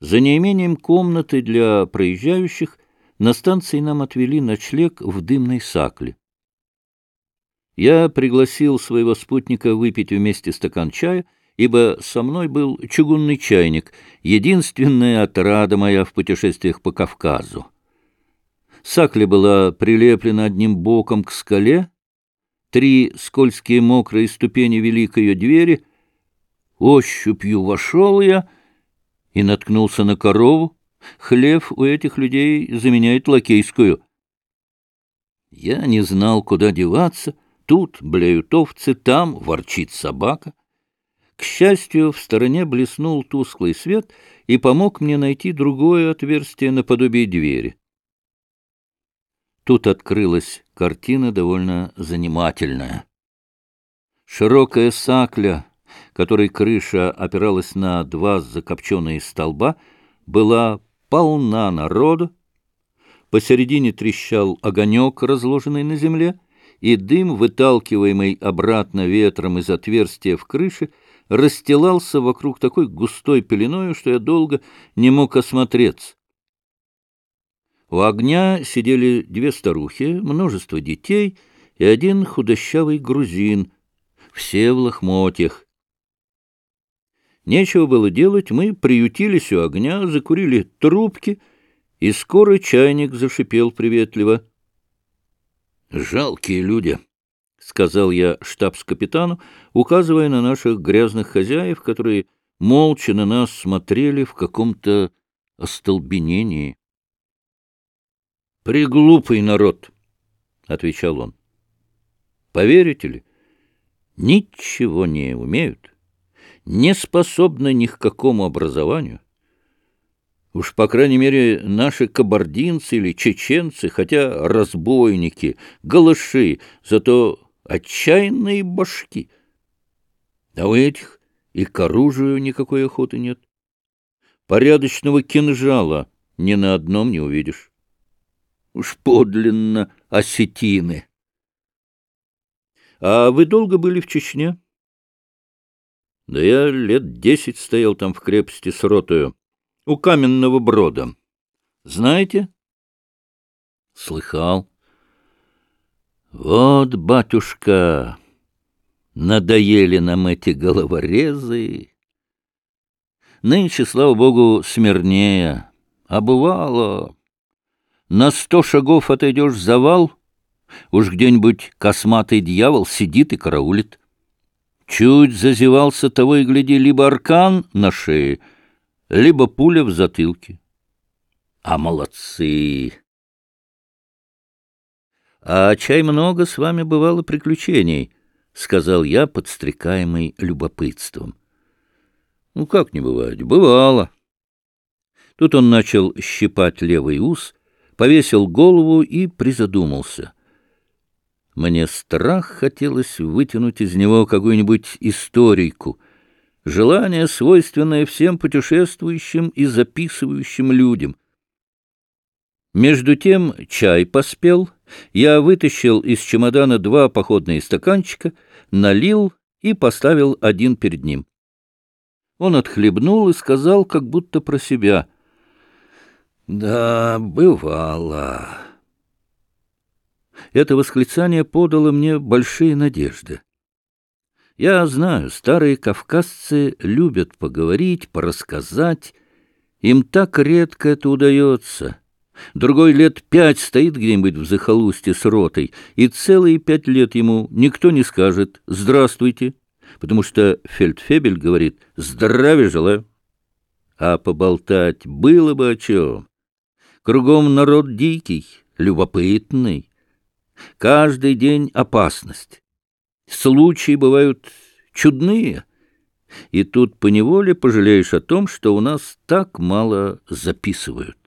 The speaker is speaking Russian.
За неимением комнаты для проезжающих на станции нам отвели ночлег в дымной сакле. Я пригласил своего спутника выпить вместе стакан чая, ибо со мной был чугунный чайник, единственная отрада моя в путешествиях по Кавказу. Сакля была прилеплена одним боком к скале, три скользкие мокрые ступени вели к ее двери. Ощупью вошел я и наткнулся на корову. Хлев у этих людей заменяет лакейскую. Я не знал, куда деваться. Тут блеют овцы, там ворчит собака. К счастью, в стороне блеснул тусклый свет и помог мне найти другое отверстие наподобие двери. Тут открылась картина довольно занимательная. Широкая сакля, которой крыша опиралась на два закопченные столба, была полна народа. Посередине трещал огонек, разложенный на земле, и дым, выталкиваемый обратно ветром из отверстия в крыше, расстилался вокруг такой густой пеленою, что я долго не мог осмотреться. У огня сидели две старухи, множество детей и один худощавый грузин, все в лохмотьях. Нечего было делать, мы приютились у огня, закурили трубки, и скоро чайник зашипел приветливо. «Жалкие люди», — сказал я штабс-капитану, указывая на наших грязных хозяев, которые молча на нас смотрели в каком-то остолбенении. «Приглупый народ», — отвечал он. «Поверите ли, ничего не умеют, не способны ни к какому образованию. Уж, по крайней мере, наши кабардинцы или чеченцы, хотя разбойники, галыши, зато отчаянные башки. А у этих и к оружию никакой охоты нет. Порядочного кинжала ни на одном не увидишь. Уж подлинно осетины. А вы долго были в Чечне? Да я лет десять стоял там в крепости с ротою, у каменного брода. Знаете? Слыхал. Вот, батюшка, надоели нам эти головорезы. Нынче, слава богу, смирнее. А бывало... На сто шагов отойдешь завал, уж где-нибудь косматый дьявол сидит и караулит. Чуть зазевался того и гляди, либо аркан на шее, либо пуля в затылке. А молодцы! — А чай много с вами бывало приключений, — сказал я, подстрекаемый любопытством. — Ну, как не бывать? Бывало. Тут он начал щипать левый ус, повесил голову и призадумался. Мне страх хотелось вытянуть из него какую-нибудь историку, желание, свойственное всем путешествующим и записывающим людям. Между тем чай поспел, я вытащил из чемодана два походные стаканчика, налил и поставил один перед ним. Он отхлебнул и сказал, как будто про себя — да, бывало. Это восклицание подало мне большие надежды. Я знаю, старые кавказцы любят поговорить, порассказать. Им так редко это удается. Другой лет пять стоит где-нибудь в захолустье с ротой, и целые пять лет ему никто не скажет «Здравствуйте», потому что фельдфебель говорит «Здравия желаю». А поболтать было бы о чем. Кругом народ дикий, любопытный. Каждый день опасность. Случаи бывают чудные. И тут поневоле пожалеешь о том, что у нас так мало записывают.